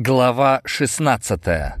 Глава 16 К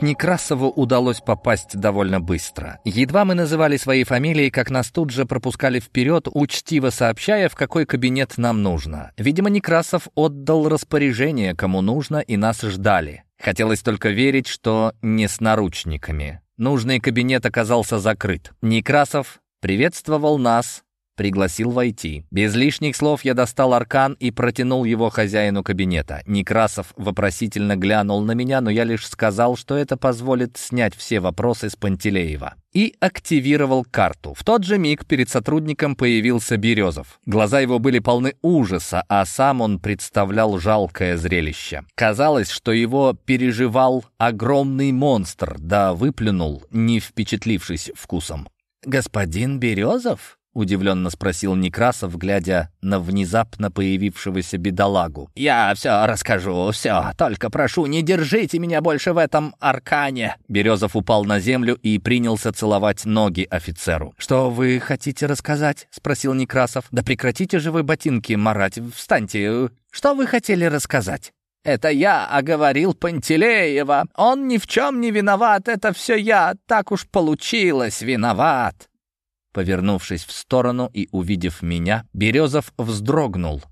Некрасову удалось попасть довольно быстро. Едва мы называли свои фамилии, как нас тут же пропускали вперед, учтиво сообщая, в какой кабинет нам нужно. Видимо, Некрасов отдал распоряжение, кому нужно, и нас ждали. Хотелось только верить, что не с наручниками. Нужный кабинет оказался закрыт. Некрасов приветствовал нас, пригласил войти. Без лишних слов я достал аркан и протянул его хозяину кабинета. Некрасов вопросительно глянул на меня, но я лишь сказал, что это позволит снять все вопросы с Пантелеева. И активировал карту. В тот же миг перед сотрудником появился Березов. Глаза его были полны ужаса, а сам он представлял жалкое зрелище. Казалось, что его переживал огромный монстр, да выплюнул, не впечатлившись вкусом. «Господин Березов?» — удивленно спросил Некрасов, глядя на внезапно появившегося бедолагу. «Я все расскажу, все. Только прошу, не держите меня больше в этом аркане!» Березов упал на землю и принялся целовать ноги офицеру. «Что вы хотите рассказать?» — спросил Некрасов. «Да прекратите же вы ботинки марать. Встаньте. Что вы хотели рассказать?» «Это я оговорил Пантелеева. Он ни в чем не виноват. Это все я. Так уж получилось. Виноват». Повернувшись в сторону и увидев меня, Березов вздрогнул.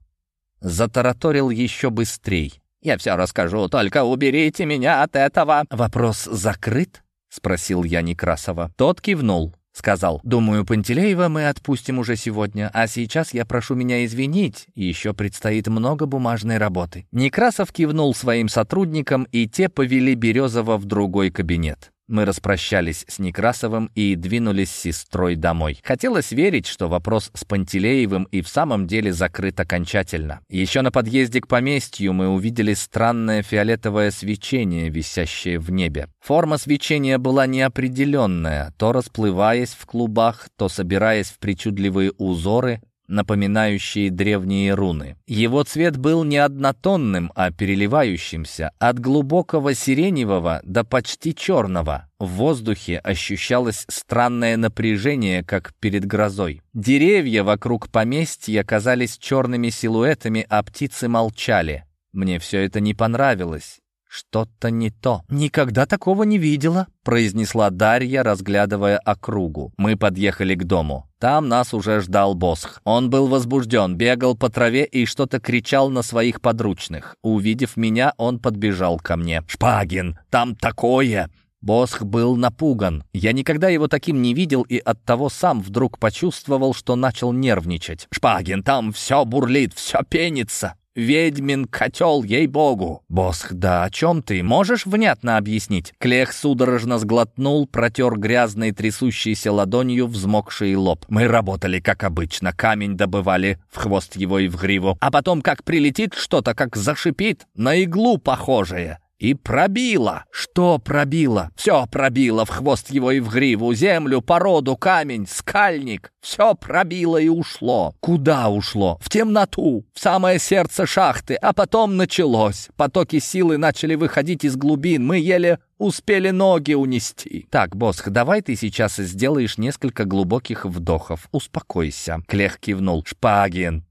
Затараторил еще быстрей. «Я все расскажу, только уберите меня от этого!» «Вопрос закрыт?» — спросил я Некрасова. Тот кивнул. Сказал, думаю, Пантелеева мы отпустим уже сегодня, а сейчас я прошу меня извинить, еще предстоит много бумажной работы. Некрасов кивнул своим сотрудникам, и те повели Березова в другой кабинет. Мы распрощались с Некрасовым и двинулись с сестрой домой. Хотелось верить, что вопрос с Пантелеевым и в самом деле закрыт окончательно. Еще на подъезде к поместью мы увидели странное фиолетовое свечение, висящее в небе. Форма свечения была неопределенная, то расплываясь в клубах, то собираясь в причудливые узоры, напоминающие древние руны. Его цвет был не однотонным, а переливающимся, от глубокого сиреневого до почти черного. В воздухе ощущалось странное напряжение, как перед грозой. Деревья вокруг поместья казались черными силуэтами, а птицы молчали. Мне все это не понравилось. «Что-то не то. Никогда такого не видела», — произнесла Дарья, разглядывая округу. Мы подъехали к дому. Там нас уже ждал Босх. Он был возбужден, бегал по траве и что-то кричал на своих подручных. Увидев меня, он подбежал ко мне. «Шпагин, там такое!» Босх был напуган. Я никогда его таким не видел и оттого сам вдруг почувствовал, что начал нервничать. «Шпагин, там все бурлит, все пенится!» Ведьмин котел, ей-богу!» «Босх, да о чем ты? Можешь внятно объяснить?» Клех судорожно сглотнул, протер грязной трясущейся ладонью взмокший лоб. «Мы работали, как обычно, камень добывали в хвост его и в гриву. А потом, как прилетит что-то, как зашипит, на иглу похожее. И пробило. Что пробило? Все пробило в хвост его и в гриву, землю, породу, камень, скальник. Все пробило и ушло. Куда ушло? В темноту, в самое сердце шахты. А потом началось. Потоки силы начали выходить из глубин. Мы еле успели ноги унести. Так, Босх, давай ты сейчас сделаешь несколько глубоких вдохов. Успокойся. Клех кивнул. Шпагин.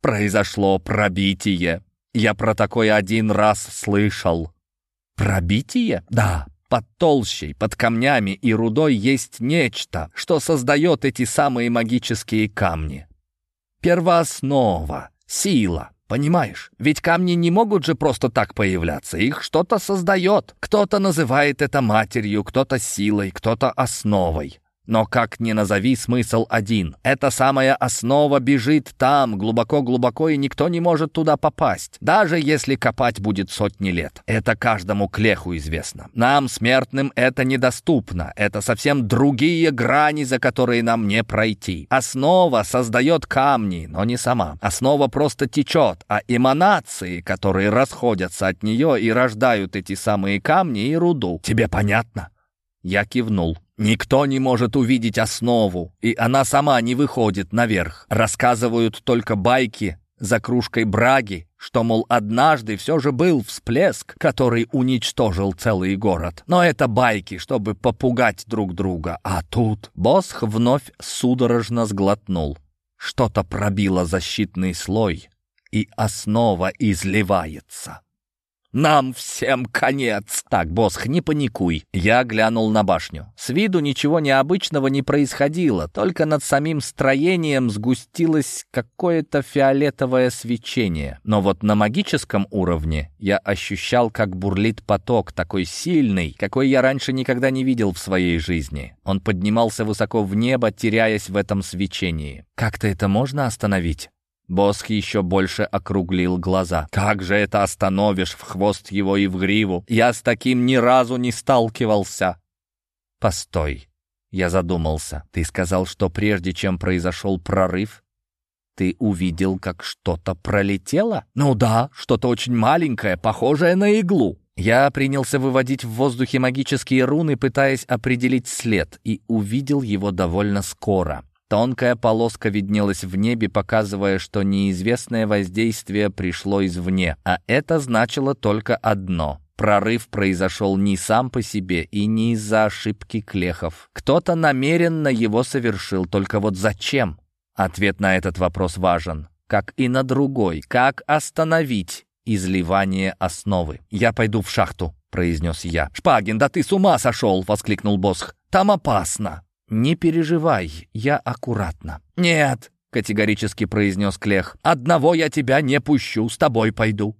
Произошло пробитие. Я про такое один раз слышал. Пробитие? Да, под толщей, под камнями и рудой есть нечто, что создает эти самые магические камни. Первооснова, сила, понимаешь? Ведь камни не могут же просто так появляться, их что-то создает. Кто-то называет это матерью, кто-то силой, кто-то основой. Но как ни назови, смысл один. Эта самая основа бежит там, глубоко-глубоко, и никто не может туда попасть, даже если копать будет сотни лет. Это каждому клеху известно. Нам, смертным, это недоступно. Это совсем другие грани, за которые нам не пройти. Основа создает камни, но не сама. Основа просто течет, а эманации, которые расходятся от нее и рождают эти самые камни и руду. Тебе понятно? Я кивнул. Никто не может увидеть основу, и она сама не выходит наверх. Рассказывают только байки за кружкой браги, что, мол, однажды все же был всплеск, который уничтожил целый город. Но это байки, чтобы попугать друг друга. А тут Босх вновь судорожно сглотнул. Что-то пробило защитный слой, и основа изливается. Нам всем конец!» «Так, Босх, не паникуй!» Я глянул на башню. С виду ничего необычного не происходило, только над самим строением сгустилось какое-то фиолетовое свечение. Но вот на магическом уровне я ощущал, как бурлит поток, такой сильный, какой я раньше никогда не видел в своей жизни. Он поднимался высоко в небо, теряясь в этом свечении. «Как-то это можно остановить?» Босх еще больше округлил глаза. «Как же это остановишь в хвост его и в гриву? Я с таким ни разу не сталкивался!» «Постой!» Я задумался. «Ты сказал, что прежде чем произошел прорыв, ты увидел, как что-то пролетело?» «Ну да, что-то очень маленькое, похожее на иглу». Я принялся выводить в воздухе магические руны, пытаясь определить след, и увидел его довольно скоро. Тонкая полоска виднелась в небе, показывая, что неизвестное воздействие пришло извне, а это значило только одно — Прорыв произошел не сам по себе и не из-за ошибки клехов. Кто-то намеренно его совершил, только вот зачем? Ответ на этот вопрос важен, как и на другой. Как остановить изливание основы? «Я пойду в шахту», — произнес я. «Шпагин, да ты с ума сошел!» — воскликнул Босх. «Там опасно!» «Не переживай, я аккуратно». «Нет», — категорически произнес Клех, «одного я тебя не пущу, с тобой пойду».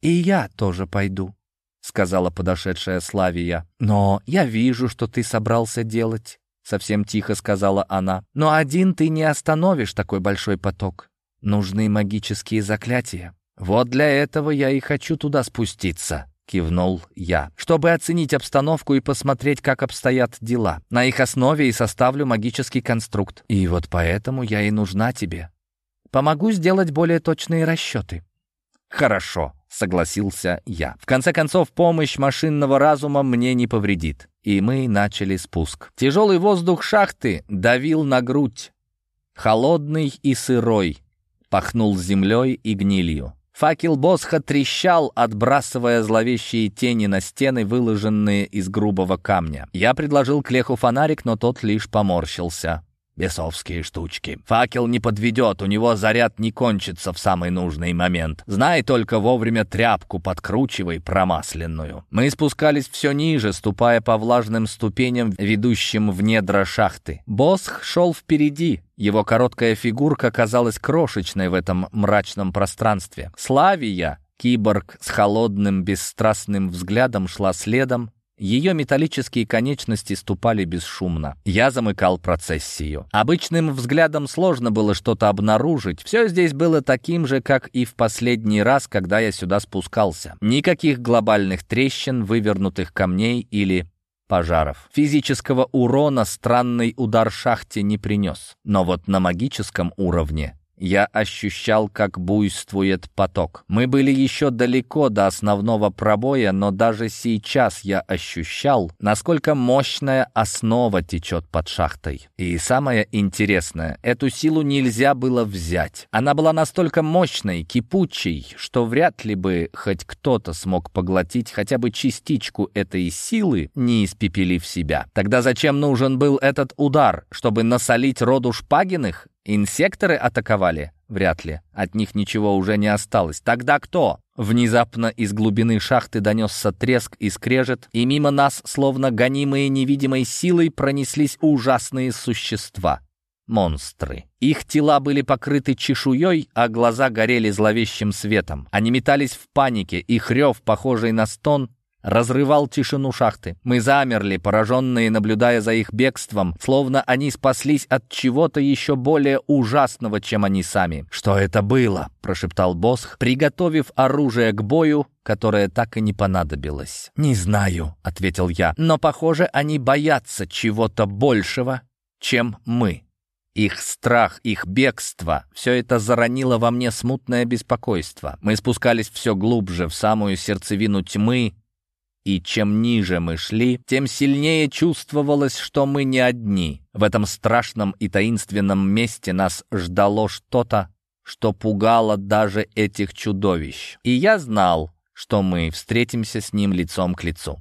«И я тоже пойду», — сказала подошедшая Славия. «Но я вижу, что ты собрался делать», — совсем тихо сказала она. «Но один ты не остановишь такой большой поток. Нужны магические заклятия. Вот для этого я и хочу туда спуститься». — кивнул я, «чтобы оценить обстановку и посмотреть, как обстоят дела. На их основе и составлю магический конструкт. И вот поэтому я и нужна тебе. Помогу сделать более точные расчеты». «Хорошо», — согласился я. «В конце концов, помощь машинного разума мне не повредит». И мы начали спуск. Тяжелый воздух шахты давил на грудь. Холодный и сырой. Пахнул землей и гнилью. Факел Босха трещал, отбрасывая зловещие тени на стены, выложенные из грубого камня. Я предложил Клеху фонарик, но тот лишь поморщился. Бесовские штучки. Факел не подведет, у него заряд не кончится в самый нужный момент. Знай только вовремя тряпку подкручивай промасленную. Мы спускались все ниже, ступая по влажным ступеням, ведущим в недра шахты. Босх шел впереди. Его короткая фигурка казалась крошечной в этом мрачном пространстве. Славия, киборг с холодным, бесстрастным взглядом, шла следом, ее металлические конечности ступали бесшумно. Я замыкал процессию. Обычным взглядом сложно было что-то обнаружить. Все здесь было таким же, как и в последний раз, когда я сюда спускался. Никаких глобальных трещин, вывернутых камней или пожаров. Физического урона странный удар шахте не принес. Но вот на магическом уровне я ощущал, как буйствует поток. Мы были еще далеко до основного пробоя, но даже сейчас я ощущал, насколько мощная основа течет под шахтой. И самое интересное, эту силу нельзя было взять. Она была настолько мощной, кипучей, что вряд ли бы хоть кто-то смог поглотить хотя бы частичку этой силы, не испепелив себя. Тогда зачем нужен был этот удар? Чтобы насолить роду Шпагиных? Инсекторы атаковали? Вряд ли. От них ничего уже не осталось. Тогда кто? Внезапно из глубины шахты донесся треск и скрежет, и мимо нас, словно гонимые невидимой силой, пронеслись ужасные существа. Монстры. Их тела были покрыты чешуей, а глаза горели зловещим светом. Они метались в панике, их рев, похожий на стон, разрывал тишину шахты. Мы замерли, пораженные, наблюдая за их бегством, словно они спаслись от чего-то еще более ужасного, чем они сами. «Что это было?» — прошептал Босх, приготовив оружие к бою, которое так и не понадобилось. «Не знаю», — ответил я, — «но, похоже, они боятся чего-то большего, чем мы». Их страх, их бегство — все это заронило во мне смутное беспокойство. Мы спускались все глубже, в самую сердцевину тьмы, и чем ниже мы шли, тем сильнее чувствовалось, что мы не одни. В этом страшном и таинственном месте нас ждало что-то, что пугало даже этих чудовищ. И я знал, что мы встретимся с ним лицом к лицу.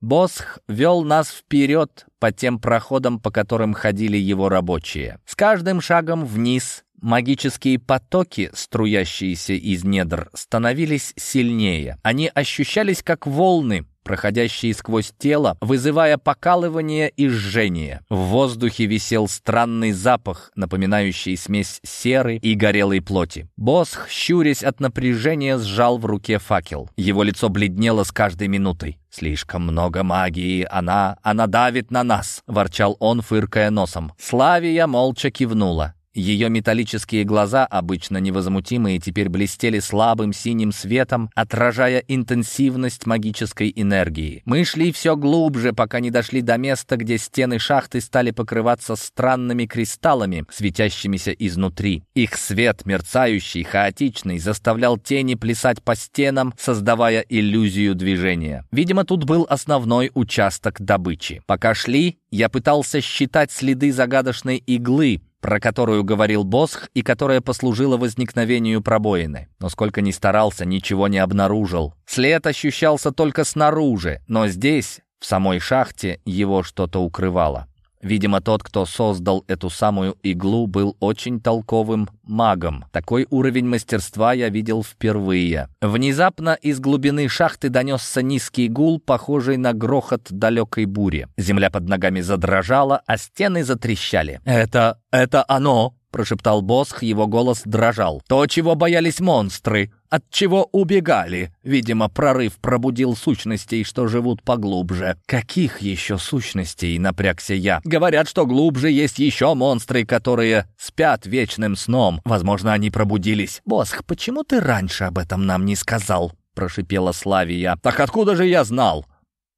Босх вел нас вперед по тем проходам, по которым ходили его рабочие. С каждым шагом вниз магические потоки, струящиеся из недр, становились сильнее. Они ощущались как волны, проходящие сквозь тело, вызывая покалывание и жжение. В воздухе висел странный запах, напоминающий смесь серы и горелой плоти. Босх, щурясь от напряжения, сжал в руке факел. Его лицо бледнело с каждой минутой. «Слишком много магии, она... она давит на нас!» — ворчал он, фыркая носом. Славия молча кивнула. Ее металлические глаза, обычно невозмутимые, теперь блестели слабым синим светом, отражая интенсивность магической энергии. Мы шли все глубже, пока не дошли до места, где стены шахты стали покрываться странными кристаллами, светящимися изнутри. Их свет, мерцающий, хаотичный, заставлял тени плясать по стенам, создавая иллюзию движения. Видимо, тут был основной участок добычи. Пока шли, я пытался считать следы загадочной иглы, про которую говорил Босх и которая послужила возникновению пробоины. Но сколько ни старался, ничего не обнаружил. След ощущался только снаружи, но здесь, в самой шахте, его что-то укрывало. Видимо, тот, кто создал эту самую иглу, был очень толковым магом. Такой уровень мастерства я видел впервые. Внезапно из глубины шахты донесся низкий гул, похожий на грохот далекой бури. Земля под ногами задрожала, а стены затрещали. «Это... это оно!» Прошептал Босх, его голос дрожал. «То, чего боялись монстры, от чего убегали. Видимо, прорыв пробудил сущностей, что живут поглубже». «Каких еще сущностей?» — напрягся я. «Говорят, что глубже есть еще монстры, которые спят вечным сном. Возможно, они пробудились». «Босх, почему ты раньше об этом нам не сказал?» — прошипела Славия. «Так откуда же я знал?»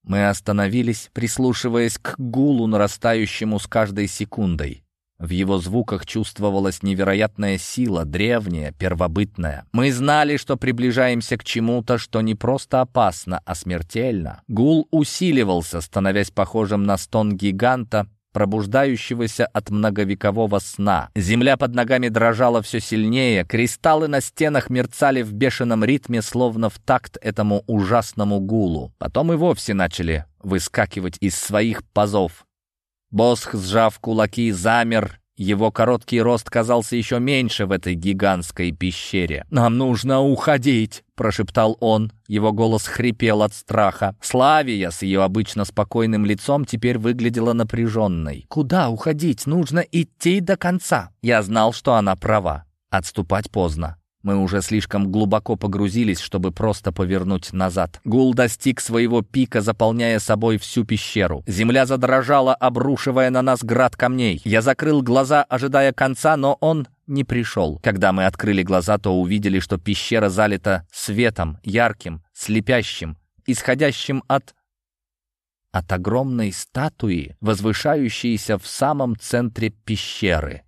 Мы остановились, прислушиваясь к гулу, нарастающему с каждой секундой. В его звуках чувствовалась невероятная сила, древняя, первобытная. Мы знали, что приближаемся к чему-то, что не просто опасно, а смертельно. Гул усиливался, становясь похожим на стон гиганта, пробуждающегося от многовекового сна. Земля под ногами дрожала все сильнее, кристаллы на стенах мерцали в бешеном ритме, словно в такт этому ужасному гулу. Потом и вовсе начали выскакивать из своих пазов. Босх, сжав кулаки, замер. Его короткий рост казался еще меньше в этой гигантской пещере. «Нам нужно уходить!» — прошептал он. Его голос хрипел от страха. Славия с ее обычно спокойным лицом теперь выглядела напряженной. «Куда уходить? Нужно идти до конца!» Я знал, что она права. Отступать поздно. Мы уже слишком глубоко погрузились, чтобы просто повернуть назад. Гул достиг своего пика, заполняя собой всю пещеру. Земля задрожала, обрушивая на нас град камней. Я закрыл глаза, ожидая конца, но он не пришел. Когда мы открыли глаза, то увидели, что пещера залита светом, ярким, слепящим, исходящим от от огромной статуи, возвышающейся в самом центре пещеры.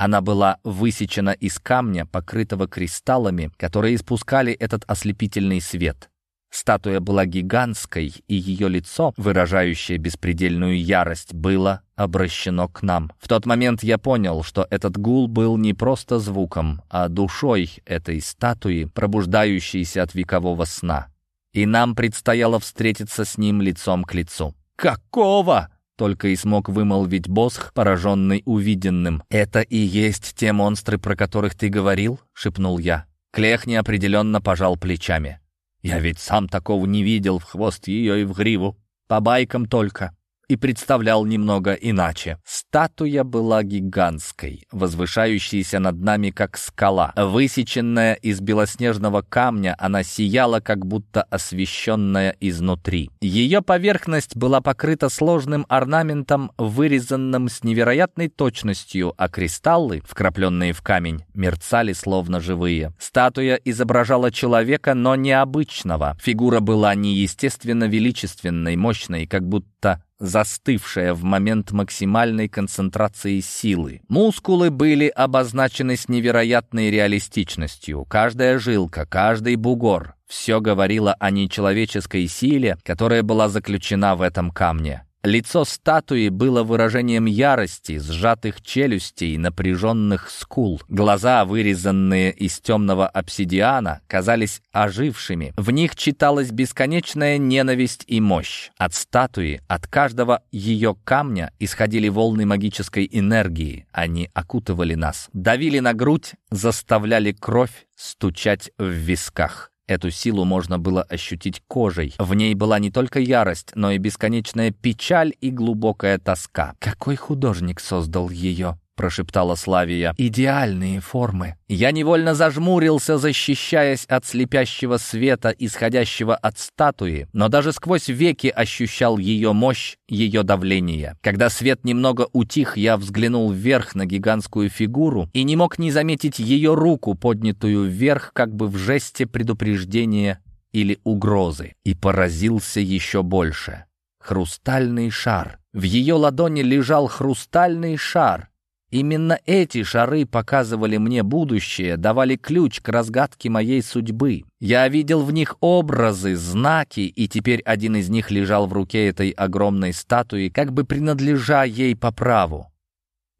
Она была высечена из камня, покрытого кристаллами, которые испускали этот ослепительный свет. Статуя была гигантской, и ее лицо, выражающее беспредельную ярость, было обращено к нам. В тот момент я понял, что этот гул был не просто звуком, а душой этой статуи, пробуждающейся от векового сна. И нам предстояло встретиться с ним лицом к лицу. «Какого?» Только и смог вымолвить Босх, пораженный увиденным. «Это и есть те монстры, про которых ты говорил?» — шепнул я. Клех неопределенно пожал плечами. «Я ведь сам такого не видел в хвост ее и в гриву. По байкам только и представлял немного иначе. Статуя была гигантской, возвышающейся над нами как скала. Высеченная из белоснежного камня, она сияла, как будто освещенная изнутри. Ее поверхность была покрыта сложным орнаментом, вырезанным с невероятной точностью, а кристаллы, вкрапленные в камень, мерцали словно живые. Статуя изображала человека, но необычного. Фигура была неестественно величественной, мощной, как будто застывшая в момент максимальной концентрации силы. Мускулы были обозначены с невероятной реалистичностью. Каждая жилка, каждый бугор — все говорило о нечеловеческой силе, которая была заключена в этом камне. Лицо статуи было выражением ярости, сжатых челюстей, напряженных скул. Глаза, вырезанные из темного обсидиана, казались ожившими. В них читалась бесконечная ненависть и мощь. От статуи, от каждого ее камня исходили волны магической энергии. Они окутывали нас, давили на грудь, заставляли кровь стучать в висках. Эту силу можно было ощутить кожей. В ней была не только ярость, но и бесконечная печаль и глубокая тоска. Какой художник создал ее? Прошептала Славия. «Идеальные формы». Я невольно зажмурился, защищаясь от слепящего света, исходящего от статуи, но даже сквозь веки ощущал ее мощь, ее давление. Когда свет немного утих, я взглянул вверх на гигантскую фигуру и не мог не заметить ее руку, поднятую вверх, как бы в жесте предупреждения или угрозы, и поразился еще больше. Хрустальный шар. В ее ладони лежал хрустальный шар, Именно эти шары показывали мне будущее, давали ключ к разгадке моей судьбы. Я видел в них образы, знаки, и теперь один из них лежал в руке этой огромной статуи, как бы принадлежа ей по праву.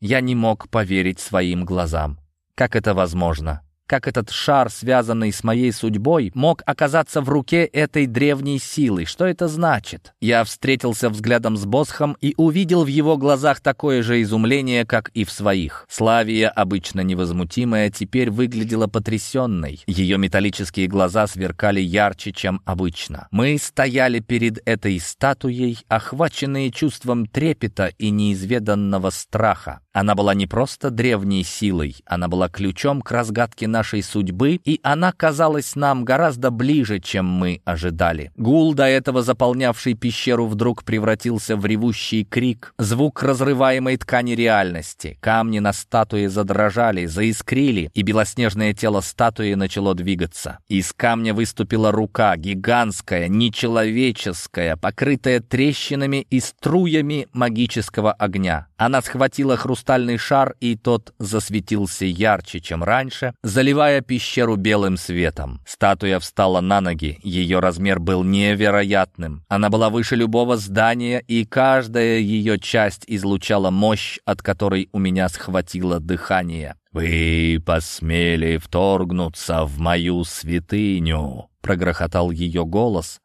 Я не мог поверить своим глазам. Как это возможно? Как этот шар, связанный с моей судьбой, мог оказаться в руке этой древней силы. Что это значит? Я встретился взглядом с Босхом и увидел в его глазах такое же изумление, как и в своих. Славия, обычно невозмутимая, теперь выглядела потрясенной. Ее металлические глаза сверкали ярче, чем обычно. Мы стояли перед этой статуей, охваченные чувством трепета и неизведанного страха. Она была не просто древней силой, она была ключом к разгадке нашей судьбы, и она казалась нам гораздо ближе, чем мы ожидали. Гул, до этого заполнявший пещеру, вдруг превратился в ревущий крик, звук разрываемой ткани реальности. Камни на статуе задрожали, заискрили, и белоснежное тело статуи начало двигаться. Из камня выступила рука, гигантская, нечеловеческая, покрытая трещинами и струями магического огня. Она схватила хрустальный шар, и тот засветился ярче, чем раньше, заливая пещеру белым светом. Статуя встала на ноги, ее размер был невероятным. Она была выше любого здания, и каждая ее часть излучала мощь, от которой у меня схватило дыхание. «Вы посмели вторгнуться в мою святыню!» — прогрохотал ее голос,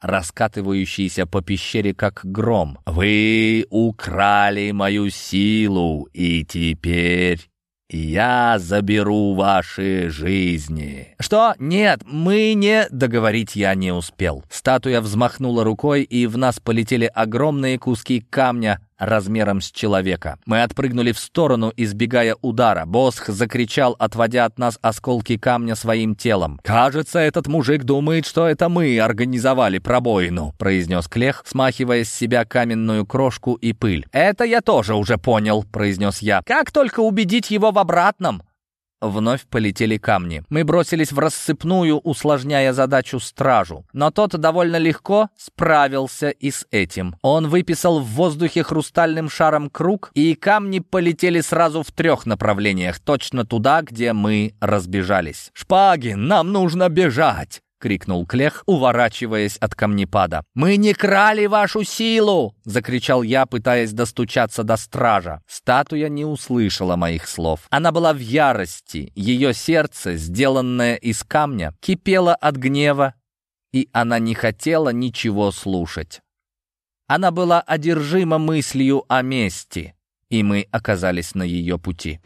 раскатывающийся по пещере как гром. «Вы украли мою силу, и теперь я заберу ваши жизни». «Что? Нет, мы не...» Договорить я не успел. Статуя взмахнула рукой, и в нас полетели огромные куски камня, размером с человека. Мы отпрыгнули в сторону, избегая удара. Босх закричал, отводя от нас осколки камня своим телом. «Кажется, этот мужик думает, что это мы организовали пробоину», произнес Клех, смахивая с себя каменную крошку и пыль. «Это я тоже уже понял», произнес я. «Как только убедить его в обратном?» Вновь полетели камни. Мы бросились в рассыпную, усложняя задачу стражу. Но тот довольно легко справился и с этим. Он выписал в воздухе хрустальным шаром круг, и камни полетели сразу в трех направлениях, точно туда, где мы разбежались. «Шпаги, нам нужно бежать!» — крикнул Клех, уворачиваясь от камнепада. «Мы не крали вашу силу!» — закричал я, пытаясь достучаться до стража. Статуя не услышала моих слов. Она была в ярости. Ее сердце, сделанное из камня, кипело от гнева, и она не хотела ничего слушать. Она была одержима мыслью о мести, и мы оказались на ее пути.